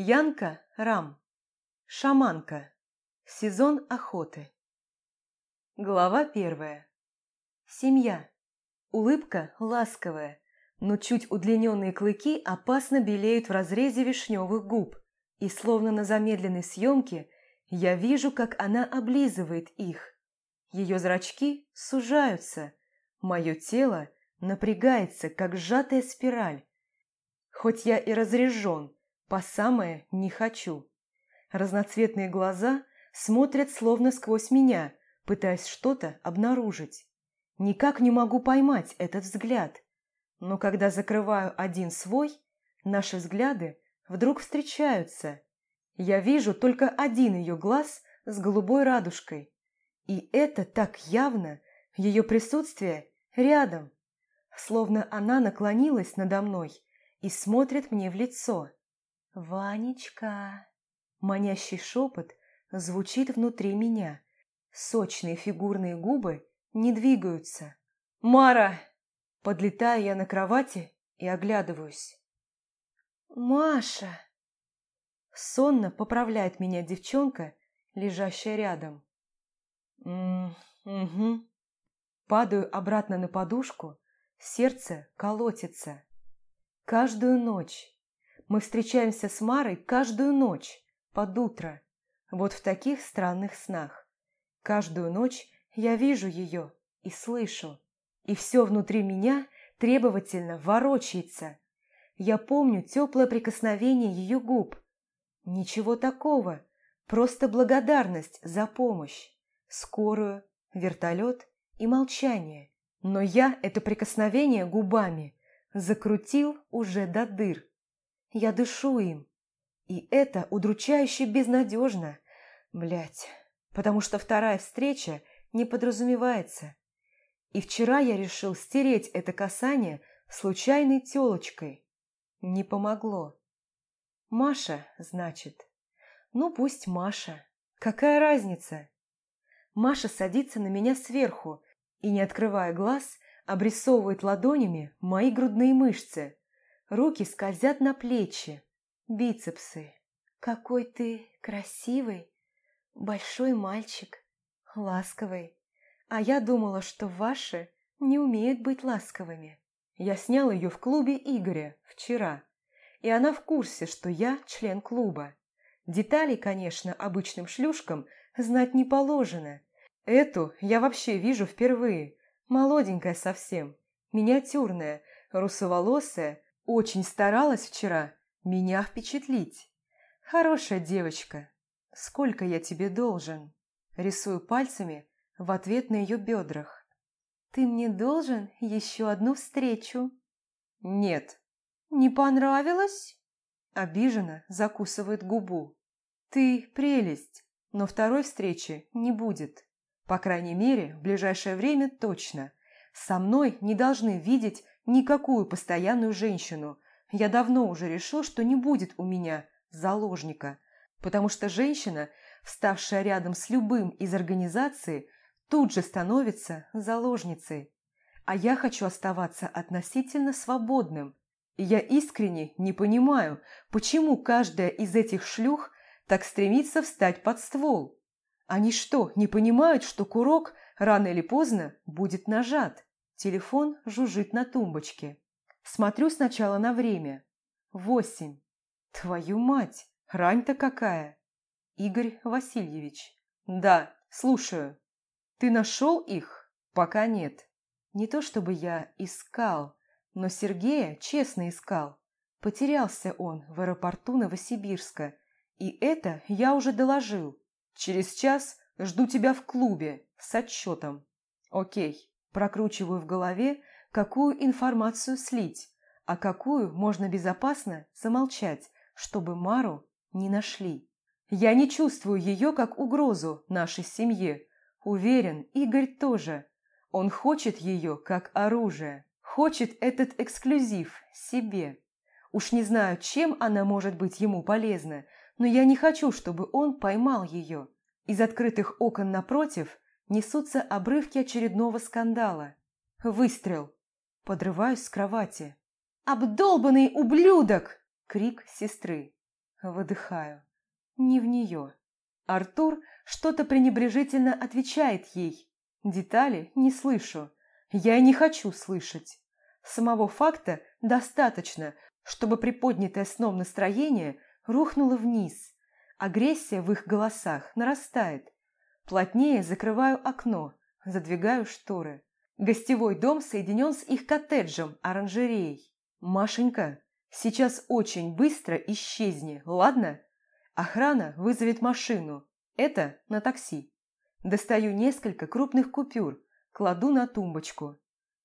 Янка Рам. Шаманка. Сезон охоты. Глава первая. Семья. Улыбка ласковая, но чуть удлиненные клыки опасно белеют в разрезе вишневых губ, и словно на замедленной съемке я вижу, как она облизывает их. Ее зрачки сужаются, мое тело напрягается, как сжатая спираль. Хоть я и разрежен, по самое не хочу. Разноцветные глаза смотрят словно сквозь меня, пытаясь что-то обнаружить. Никак не могу поймать этот взгляд. Но когда закрываю один свой, наши взгляды вдруг встречаются. Я вижу только один ее глаз с голубой радужкой. И это так явно, ее присутствие рядом. Словно она наклонилась надо мной и смотрит мне в лицо. «Ванечка!» Манящий шепот звучит внутри меня. Сочные фигурные губы не двигаются. «Мара!» Подлетаю я на кровати и оглядываюсь. «Маша!» Сонно поправляет меня девчонка, лежащая рядом. «Угу». Падаю обратно на подушку, сердце колотится. Каждую ночь. Мы встречаемся с Марой каждую ночь, под утро. Вот в таких странных снах. Каждую ночь я вижу ее и слышу. И все внутри меня требовательно ворочается. Я помню теплое прикосновение ее губ. Ничего такого, просто благодарность за помощь, скорую, вертолет и молчание. Но я это прикосновение губами закрутил уже до дыр. Я дышу им. И это удручающе безнадежно. Блять, потому что вторая встреча не подразумевается. И вчера я решил стереть это касание случайной телочкой. Не помогло. Маша, значит. Ну, пусть Маша. Какая разница? Маша садится на меня сверху и, не открывая глаз, обрисовывает ладонями мои грудные мышцы. Руки скользят на плечи, бицепсы. Какой ты красивый, большой мальчик, ласковый. А я думала, что ваши не умеют быть ласковыми. Я снял ее в клубе Игоря вчера, и она в курсе, что я член клуба. Деталей, конечно, обычным шлюшкам знать не положено. Эту я вообще вижу впервые, Молоденькая совсем, миниатюрная, русоволосая, очень старалась вчера меня впечатлить. Хорошая девочка. Сколько я тебе должен? Рисую пальцами в ответ на ее бедрах. Ты мне должен еще одну встречу. Нет. Не понравилось? Обиженно закусывает губу. Ты прелесть, но второй встречи не будет. По крайней мере, в ближайшее время точно. Со мной не должны видеть никакую постоянную женщину. Я давно уже решил, что не будет у меня заложника, потому что женщина, вставшая рядом с любым из организаций, тут же становится заложницей. А я хочу оставаться относительно свободным. И я искренне не понимаю, почему каждая из этих шлюх так стремится встать под ствол. Они что, не понимают, что курок рано или поздно будет нажат? Телефон жужжит на тумбочке. Смотрю сначала на время. Восемь. Твою мать, рань-то какая. Игорь Васильевич. Да, слушаю. Ты нашел их? Пока нет. Не то чтобы я искал, но Сергея честно искал. Потерялся он в аэропорту Новосибирска, и это я уже доложил. Через час жду тебя в клубе с отчетом. Окей, прокручиваю в голове, какую информацию слить, а какую можно безопасно замолчать, чтобы Мару не нашли. Я не чувствую ее как угрозу нашей семье. Уверен, Игорь тоже. Он хочет ее как оружие. Хочет этот эксклюзив себе. Уж не знаю, чем она может быть ему полезна, но я не хочу, чтобы он поймал ее. Из открытых окон напротив несутся обрывки очередного скандала. Выстрел. Подрываюсь с кровати. «Обдолбанный ублюдок!» – крик сестры. Выдыхаю. Не в нее. Артур что-то пренебрежительно отвечает ей. Детали не слышу. Я и не хочу слышать. Самого факта достаточно, чтобы приподнятое сном настроение рухнуло вниз. Агрессия в их голосах нарастает. Плотнее закрываю окно, задвигаю шторы. Гостевой дом соединен с их коттеджем, оранжереей. Машенька, сейчас очень быстро исчезни, ладно? Охрана вызовет машину. Это на такси. Достаю несколько крупных купюр, кладу на тумбочку.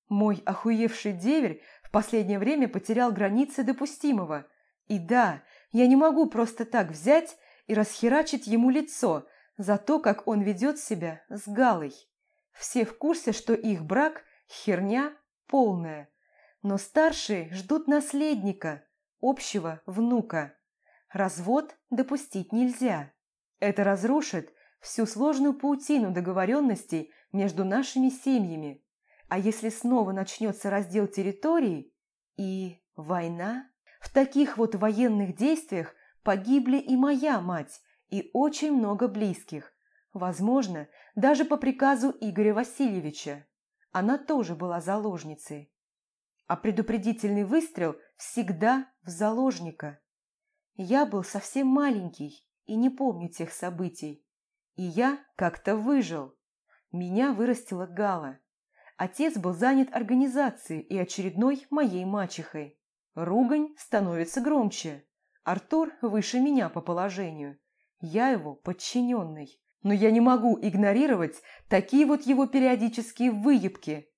Мой охуевший деверь в последнее время потерял границы допустимого. И да, я не могу просто так взять и расхерачить ему лицо за то, как он ведет себя с Галой. Все в курсе, что их брак – херня полная. Но старшие ждут наследника, общего внука. Развод допустить нельзя. Это разрушит всю сложную паутину договоренностей между нашими семьями. А если снова начнется раздел территории и война? В таких вот военных действиях погибли и моя мать, и очень много близких. Возможно, даже по приказу Игоря Васильевича. Она тоже была заложницей. А предупредительный выстрел всегда в заложника. Я был совсем маленький и не помню тех событий. И я как-то выжил. Меня вырастила Гала. Отец был занят организацией и очередной моей мачехой. Ругань становится громче. Артур выше меня по положению. Я его подчиненный. Но я не могу игнорировать такие вот его периодические выебки.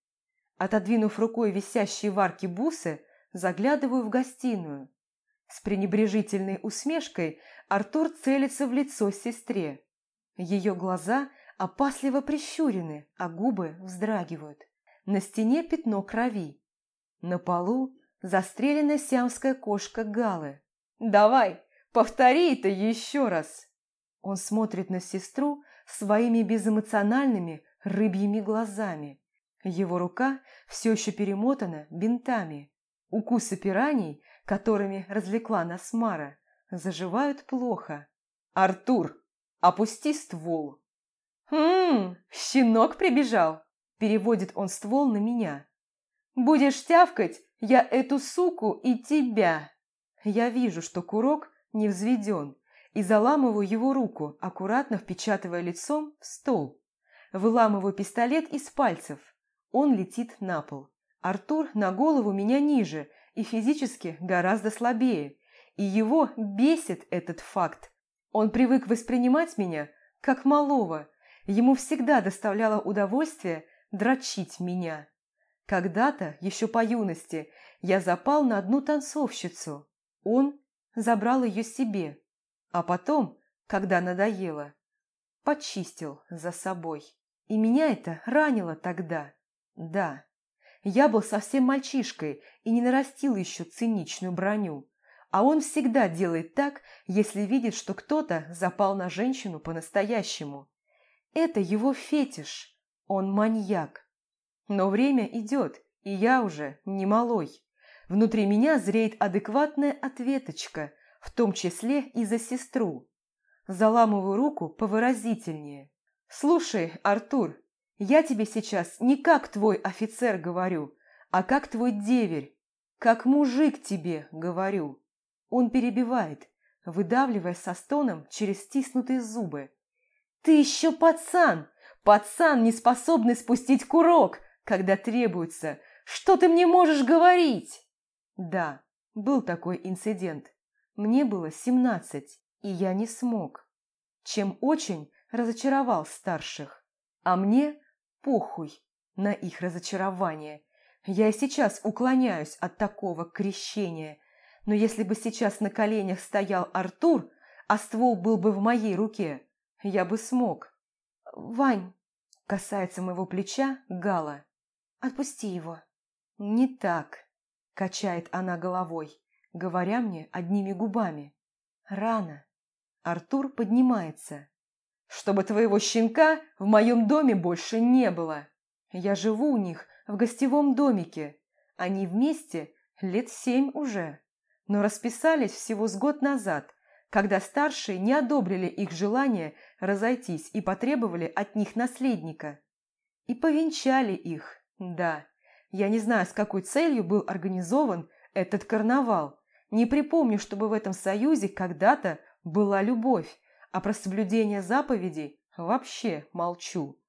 Отодвинув рукой висящие в арке бусы, заглядываю в гостиную. С пренебрежительной усмешкой Артур целится в лицо сестре. Ее глаза опасливо прищурены, а губы вздрагивают. На стене пятно крови. На полу застреленная сиамская кошка Галы. «Давай, повтори это еще раз!» Он смотрит на сестру своими безэмоциональными рыбьими глазами. Его рука все еще перемотана бинтами. Укусы пираний, которыми развлекла нас Мара, заживают плохо. «Артур, опусти ствол!» «Хм, щенок прибежал!» Переводит он ствол на меня. «Будешь тявкать, я эту суку и тебя!» Я вижу, что курок не взведен, и заламываю его руку, аккуратно впечатывая лицом в стол. Выламываю пистолет из пальцев. Он летит на пол. Артур на голову меня ниже и физически гораздо слабее. И его бесит этот факт. Он привык воспринимать меня как малого. Ему всегда доставляло удовольствие дрочить меня. Когда-то, еще по юности, я запал на одну танцовщицу. Он забрал ее себе, а потом, когда надоело, почистил за собой. И меня это ранило тогда. Да, я был совсем мальчишкой и не нарастил еще циничную броню. А он всегда делает так, если видит, что кто-то запал на женщину по-настоящему. Это его фетиш. Он маньяк. Но время идет, и я уже не малой. Внутри меня зреет адекватная ответочка, в том числе и за сестру. Заламываю руку повыразительнее. «Слушай, Артур, я тебе сейчас не как твой офицер говорю, а как твой деверь, как мужик тебе говорю. Он перебивает, выдавливая со стоном через стиснутые зубы. Ты еще пацан, пацан, не способный спустить курок, когда требуется. Что ты мне можешь говорить? Да, был такой инцидент. Мне было семнадцать, и я не смог. Чем очень разочаровал старших. А мне похуй на их разочарование. Я и сейчас уклоняюсь от такого крещения. Но если бы сейчас на коленях стоял Артур, а ствол был бы в моей руке, я бы смог. «Вань!» – касается моего плеча Гала. «Отпусти его». «Не так», – качает она головой, говоря мне одними губами. «Рано». Артур поднимается чтобы твоего щенка в моем доме больше не было. Я живу у них в гостевом домике. Они вместе лет семь уже, но расписались всего с год назад, когда старшие не одобрили их желание разойтись и потребовали от них наследника. И повенчали их, да. Я не знаю, с какой целью был организован этот карнавал. Не припомню, чтобы в этом союзе когда-то была любовь, а про соблюдение заповедей вообще молчу.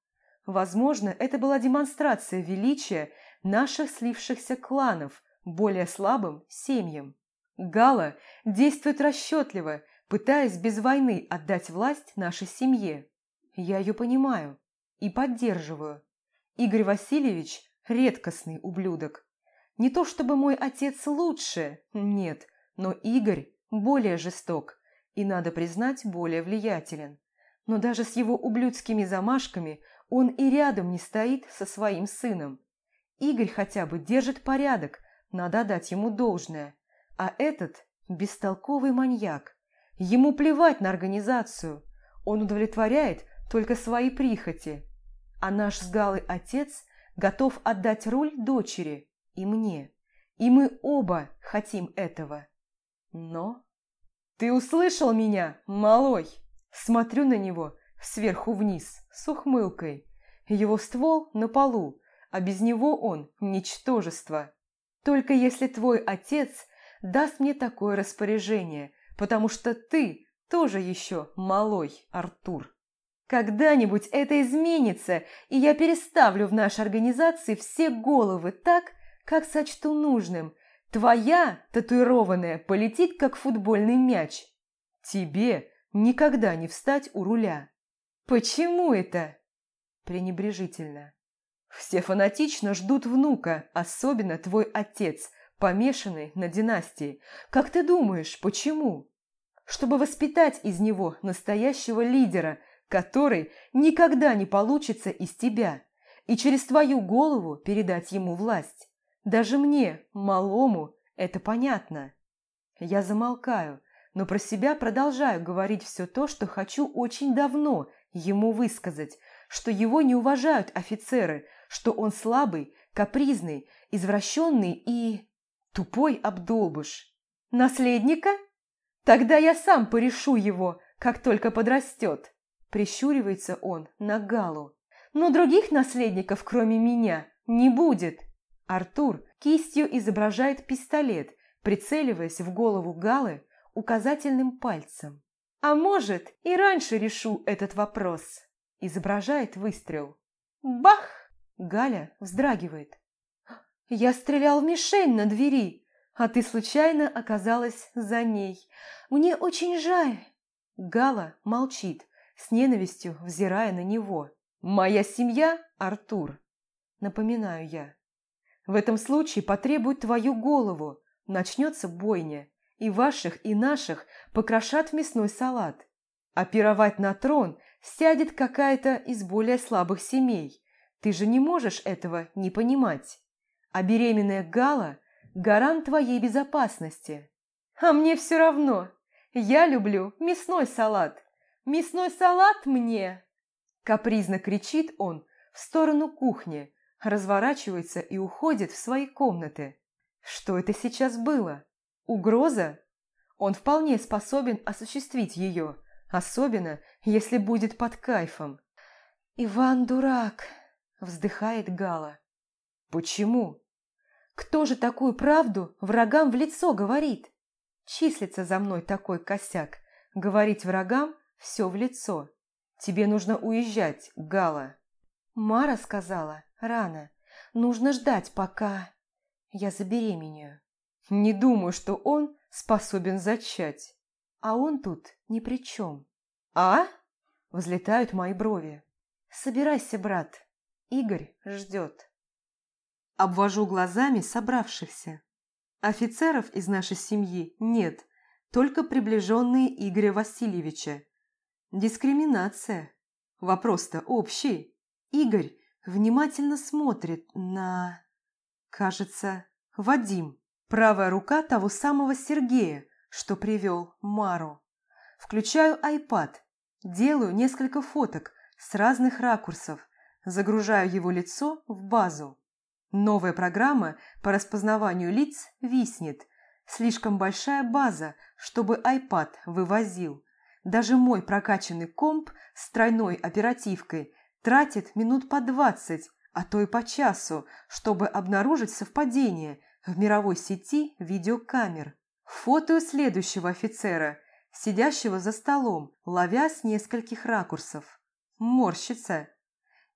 Возможно, это была демонстрация величия наших слившихся кланов более слабым семьям. Гала действует расчетливо, пытаясь без войны отдать власть нашей семье. Я ее понимаю и поддерживаю. Игорь Васильевич – редкостный ублюдок. Не то чтобы мой отец лучше, нет, но Игорь более жесток и, надо признать, более влиятелен. Но даже с его ублюдскими замашками он и рядом не стоит со своим сыном. Игорь хотя бы держит порядок, надо дать ему должное. А этот – бестолковый маньяк. Ему плевать на организацию. Он удовлетворяет только свои прихоти. А наш с отец готов отдать роль дочери и мне. И мы оба хотим этого. Но... «Ты услышал меня, малой?» Смотрю на него сверху вниз, с ухмылкой. Его ствол на полу, а без него он – ничтожество. Только если твой отец даст мне такое распоряжение, потому что ты тоже еще малой, Артур. Когда-нибудь это изменится, и я переставлю в нашей организации все головы так, как сочту нужным. Твоя, татуированная, полетит, как футбольный мяч. Тебе никогда не встать у руля. Почему это? Пренебрежительно. Все фанатично ждут внука, особенно твой отец, помешанный на династии. Как ты думаешь, почему? Чтобы воспитать из него настоящего лидера, который никогда не получится из тебя, и через твою голову передать ему власть. Даже мне, малому, это понятно. Я замолкаю, но про себя продолжаю говорить все то, что хочу очень давно ему высказать, что его не уважают офицеры, что он слабый, капризный, извращенный и... тупой обдолбыш. Наследника? Тогда я сам порешу его, как только подрастет. Прищуривается он на Галу. Но других наследников, кроме меня, не будет. Артур кистью изображает пистолет, прицеливаясь в голову Галы указательным пальцем. А может, и раньше решу этот вопрос. Изображает выстрел. Бах! Галя вздрагивает. Я стрелял в мишень на двери, а ты случайно оказалась за ней. Мне очень жаль. Гала молчит, с ненавистью взирая на него. «Моя семья, Артур», — напоминаю я. «В этом случае потребует твою голову, начнется бойня, и ваших, и наших покрошат в мясной салат. А пировать на трон сядет какая-то из более слабых семей. Ты же не можешь этого не понимать. А беременная Гала – гарант твоей безопасности. А мне все равно. Я люблю мясной салат. Мясной салат мне!» Капризно кричит он в сторону кухни, разворачивается и уходит в свои комнаты. Что это сейчас было? Угроза? Он вполне способен осуществить ее, особенно если будет под кайфом. «Иван дурак!» – вздыхает Гала. «Почему?» «Кто же такую правду врагам в лицо говорит?» «Числится за мной такой косяк. Говорить врагам все в лицо. Тебе нужно уезжать, Гала». Мара сказала, рано. Нужно ждать, пока я забеременею. Не думаю, что он способен зачать. А он тут ни при чем. А? Взлетают мои брови. Собирайся, брат. Игорь ждет. Обвожу глазами собравшихся. Офицеров из нашей семьи нет, только приближенные Игоря Васильевича. Дискриминация. Вопрос-то общий. Игорь внимательно смотрит на... Кажется, Вадим. Правая рука того самого Сергея, что привел Мару. Включаю iPad, делаю несколько фоток с разных ракурсов, загружаю его лицо в базу. Новая программа по распознаванию лиц виснет. Слишком большая база, чтобы iPad вывозил. Даже мой прокачанный комп с тройной оперативкой тратит минут по двадцать, а то и по часу, чтобы обнаружить совпадение в мировой сети видеокамер. Фото следующего офицера, сидящего за столом, ловя с нескольких ракурсов. Морщится.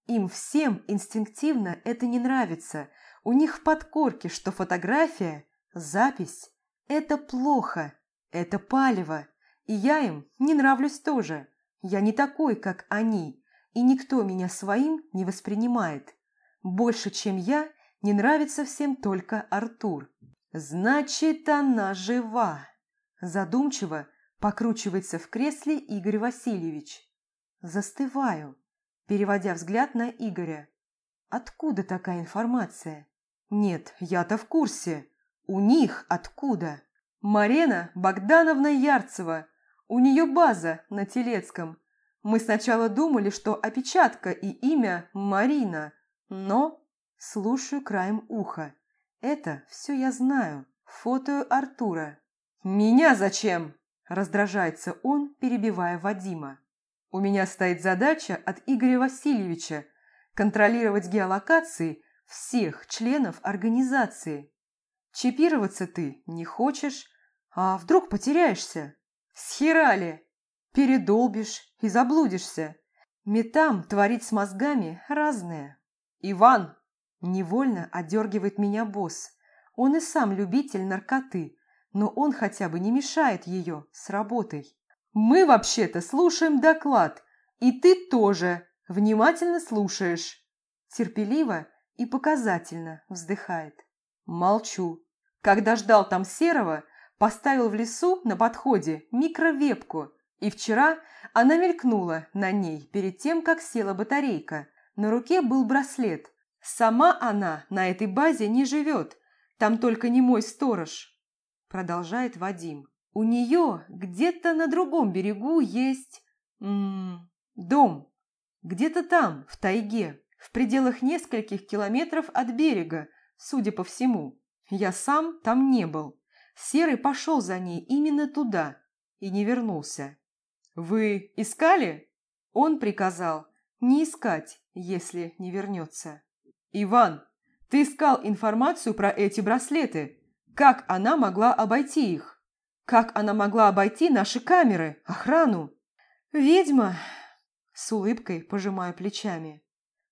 Им всем инстинктивно это не нравится. У них в подкорке, что фотография, запись – это плохо, это палево. И я им не нравлюсь тоже. Я не такой, как они, и никто меня своим не воспринимает. Больше, чем я, не нравится всем только Артур. Значит, она жива. Задумчиво покручивается в кресле Игорь Васильевич. Застываю, переводя взгляд на Игоря. Откуда такая информация? Нет, я-то в курсе. У них откуда? Марена Богдановна Ярцева. У нее база на Телецком. Мы сначала думали, что опечатка и имя Марина, но... Слушаю краем уха. Это все я знаю. Фото Артура. «Меня зачем?» – раздражается он, перебивая Вадима. «У меня стоит задача от Игоря Васильевича контролировать геолокации всех членов организации. Чипироваться ты не хочешь, а вдруг потеряешься? Схерали! Передолбишь и заблудишься. Метам творить с мозгами разное. Иван, Невольно одергивает меня босс. Он и сам любитель наркоты, но он хотя бы не мешает ее с работой. «Мы вообще-то слушаем доклад, и ты тоже внимательно слушаешь». Терпеливо и показательно вздыхает. Молчу. Когда ждал там Серого, поставил в лесу на подходе микровепку, и вчера она мелькнула на ней перед тем, как села батарейка. На руке был браслет, Сама она на этой базе не живет, там только не мой сторож, продолжает Вадим. У нее где-то на другом берегу есть... М -м, дом. Где-то там, в тайге, в пределах нескольких километров от берега, судя по всему. Я сам там не был. Серый пошел за ней именно туда и не вернулся. «Вы искали?» Он приказал не искать, если не вернется. «Иван, ты искал информацию про эти браслеты. Как она могла обойти их? Как она могла обойти наши камеры, охрану?» «Ведьма!» С улыбкой пожимаю плечами.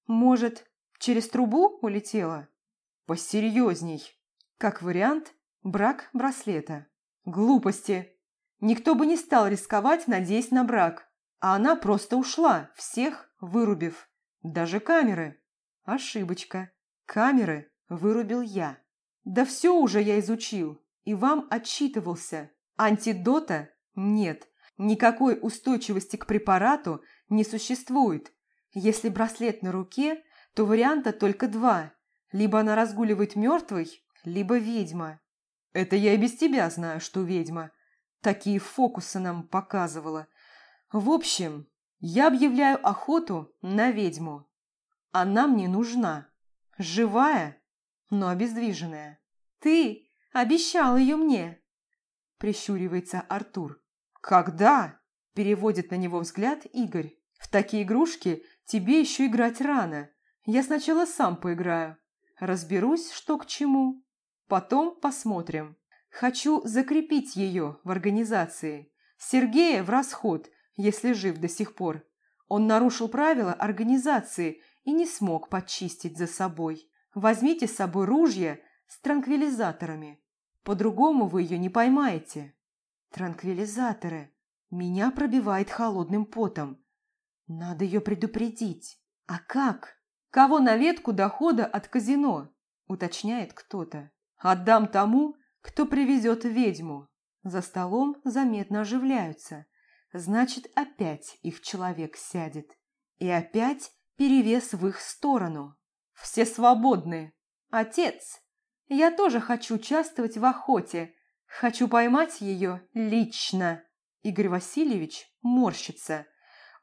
«Может, через трубу улетела?» «Посерьезней. Как вариант, брак браслета. Глупости. Никто бы не стал рисковать, надеясь на брак. А она просто ушла, всех вырубив. Даже камеры. Ошибочка. Камеры вырубил я. Да все уже я изучил и вам отчитывался. Антидота нет. Никакой устойчивости к препарату не существует. Если браслет на руке, то варианта только два. Либо она разгуливает мертвой, либо ведьма. Это я и без тебя знаю, что ведьма. Такие фокусы нам показывала. В общем, я объявляю охоту на ведьму. Она мне нужна. Живая, но обездвиженная. Ты обещал ее мне. Прищуривается Артур. Когда? Переводит на него взгляд Игорь. В такие игрушки тебе еще играть рано. Я сначала сам поиграю. Разберусь, что к чему. Потом посмотрим. Хочу закрепить ее в организации. Сергея в расход, если жив до сих пор. Он нарушил правила организации и не смог почистить за собой. Возьмите с собой ружья с транквилизаторами. По-другому вы ее не поймаете. Транквилизаторы. Меня пробивает холодным потом. Надо ее предупредить. А как? Кого на ветку дохода от казино? Уточняет кто-то. Отдам тому, кто привезет ведьму. За столом заметно оживляются. Значит, опять их человек сядет. И опять перевес в их сторону. Все свободны. Отец, я тоже хочу участвовать в охоте. Хочу поймать ее лично. Игорь Васильевич морщится.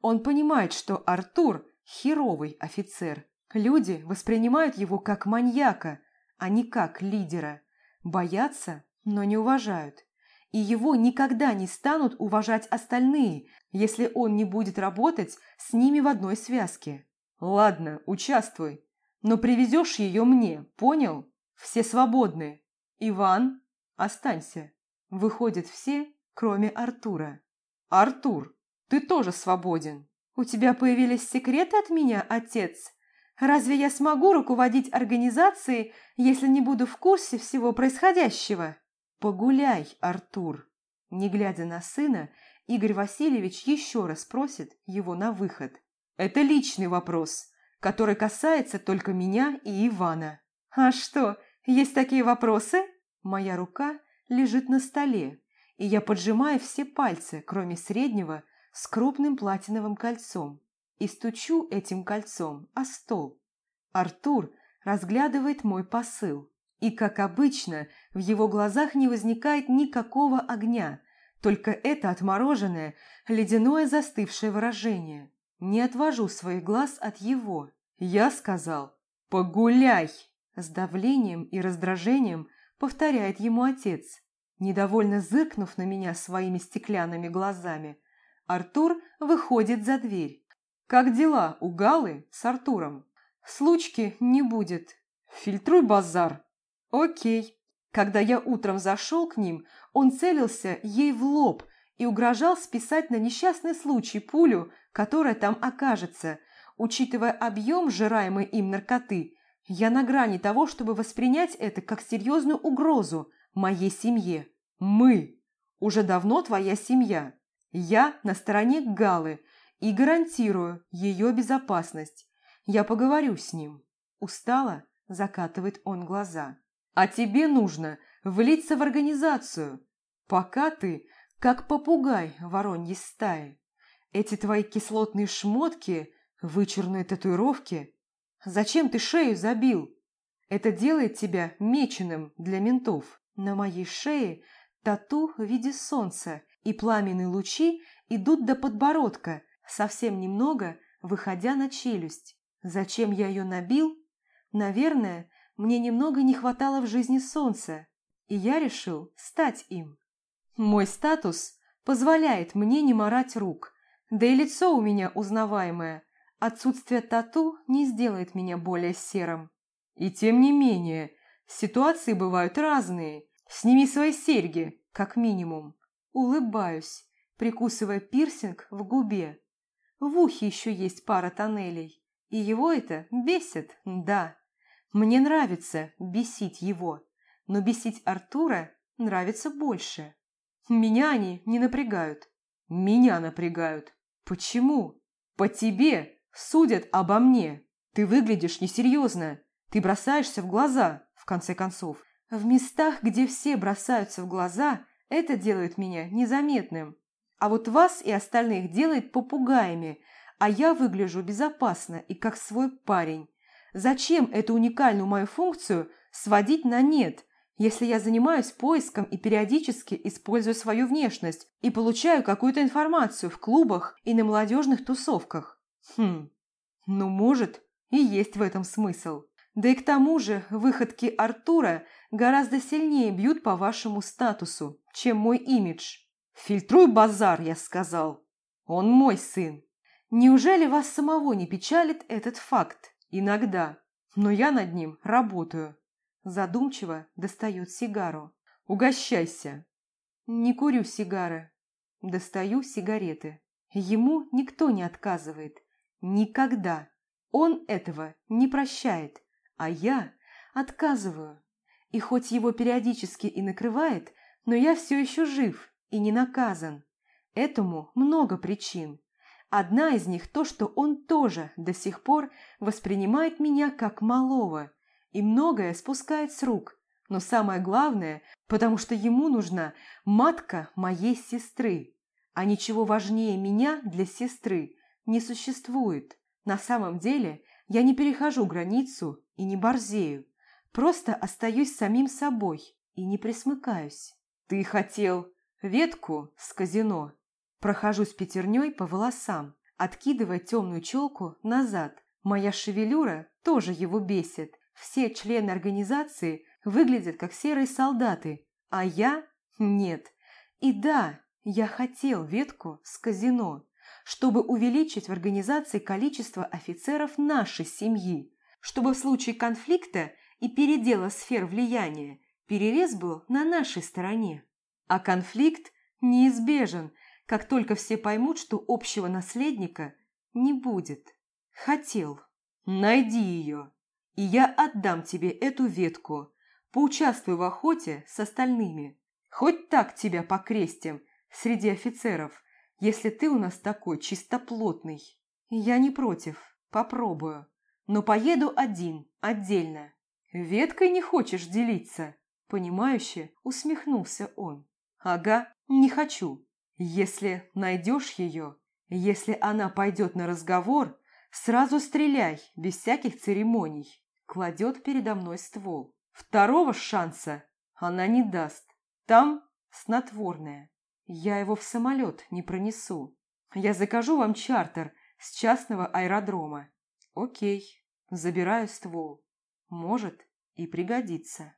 Он понимает, что Артур – херовый офицер. Люди воспринимают его как маньяка, а не как лидера. Боятся? но не уважают. И его никогда не станут уважать остальные, если он не будет работать с ними в одной связке. Ладно, участвуй, но привезешь ее мне, понял? Все свободны. Иван, останься. Выходят все, кроме Артура. Артур, ты тоже свободен. У тебя появились секреты от меня, отец? Разве я смогу руководить организацией, если не буду в курсе всего происходящего? Погуляй, Артур. Не глядя на сына, Игорь Васильевич еще раз просит его на выход. Это личный вопрос, который касается только меня и Ивана. А что, есть такие вопросы? Моя рука лежит на столе, и я поджимаю все пальцы, кроме среднего, с крупным платиновым кольцом, и стучу этим кольцом о стол. Артур разглядывает мой посыл, и, как обычно, в его глазах не возникает никакого огня, только это отмороженное, ледяное застывшее выражение. Не отвожу своих глаз от его. Я сказал «Погуляй!» С давлением и раздражением повторяет ему отец. Недовольно зыркнув на меня своими стеклянными глазами, Артур выходит за дверь. «Как дела у Галы с Артуром?» «Случки не будет. Фильтруй базар». «Окей». Когда я утром зашел к ним, он целился ей в лоб и угрожал списать на несчастный случай пулю, которая там окажется. Учитывая объем сжираемой им наркоты, я на грани того, чтобы воспринять это как серьезную угрозу моей семье. Мы. Уже давно твоя семья. Я на стороне Галы и гарантирую ее безопасность. Я поговорю с ним. Устало закатывает он глаза. А тебе нужно влиться в организацию, пока ты как попугай вороньей стае. Эти твои кислотные шмотки, вычурные татуировки. Зачем ты шею забил? Это делает тебя меченым для ментов. На моей шее тату в виде солнца, и пламенные лучи идут до подбородка, совсем немного выходя на челюсть. Зачем я ее набил? Наверное, мне немного не хватало в жизни солнца, и я решил стать им. Мой статус позволяет мне не морать рук, да и лицо у меня узнаваемое. Отсутствие тату не сделает меня более серым. И тем не менее, ситуации бывают разные. Сними свои серьги, как минимум. Улыбаюсь, прикусывая пирсинг в губе. В ухе еще есть пара тоннелей. И его это бесит, да. Мне нравится бесить его, но бесить Артура нравится больше. Меня они не напрягают. Меня напрягают. Почему? По тебе судят обо мне. Ты выглядишь несерьезно. Ты бросаешься в глаза, в конце концов. В местах, где все бросаются в глаза, это делает меня незаметным. А вот вас и остальных делает попугаями, а я выгляжу безопасно и как свой парень. Зачем эту уникальную мою функцию сводить на нет, если я занимаюсь поиском и периодически использую свою внешность и получаю какую-то информацию в клубах и на молодежных тусовках? Хм, ну может и есть в этом смысл. Да и к тому же выходки Артура гораздо сильнее бьют по вашему статусу, чем мой имидж. Фильтруй базар, я сказал. Он мой сын. Неужели вас самого не печалит этот факт? Иногда. Но я над ним работаю. Задумчиво достает сигару. Угощайся. Не курю сигары. Достаю сигареты. Ему никто не отказывает. Никогда. Он этого не прощает. А я отказываю. И хоть его периодически и накрывает, но я все еще жив и не наказан. Этому много причин. Одна из них то, что он тоже до сих пор воспринимает меня как малого и многое спускает с рук. Но самое главное, потому что ему нужна матка моей сестры. А ничего важнее меня для сестры не существует. На самом деле я не перехожу границу и не борзею. Просто остаюсь самим собой и не присмыкаюсь. Ты хотел ветку с казино Прохожусь пятерней по волосам, откидывая темную челку назад. Моя шевелюра тоже его бесит. Все члены организации выглядят как серые солдаты, А я – нет. И да, я хотел ветку с казино, чтобы увеличить в организации количество офицеров нашей семьи, чтобы в случае конфликта и передела сфер влияния перерез был на нашей стороне. А конфликт неизбежен, как только все поймут, что общего наследника не будет. Хотел. Найди ее, и я отдам тебе эту ветку. Поучаствуй в охоте с остальными. Хоть так тебя покрестим среди офицеров, если ты у нас такой чистоплотный. Я не против, попробую. Но поеду один, отдельно. Веткой не хочешь делиться? Понимающе усмехнулся он. Ага, не хочу. Если найдешь ее, если она пойдет на разговор, сразу стреляй, без всяких церемоний. Кладет передо мной ствол. Второго шанса она не даст. Там снотворное. Я его в самолет не пронесу. Я закажу вам чартер с частного аэродрома. Окей, забираю ствол. Может и пригодится.